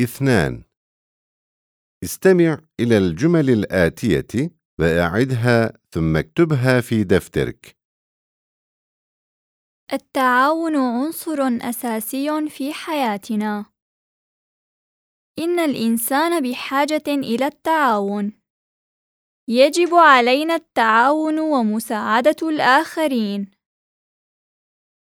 اثنان استمع إلى الجمل الآتية وأعدها ثم اكتبها في دفترك التعاون عنصر أساسي في حياتنا. إن الإنسان بحاجة إلى التعاون. يجب علينا التعاون ومساعدة الآخرين.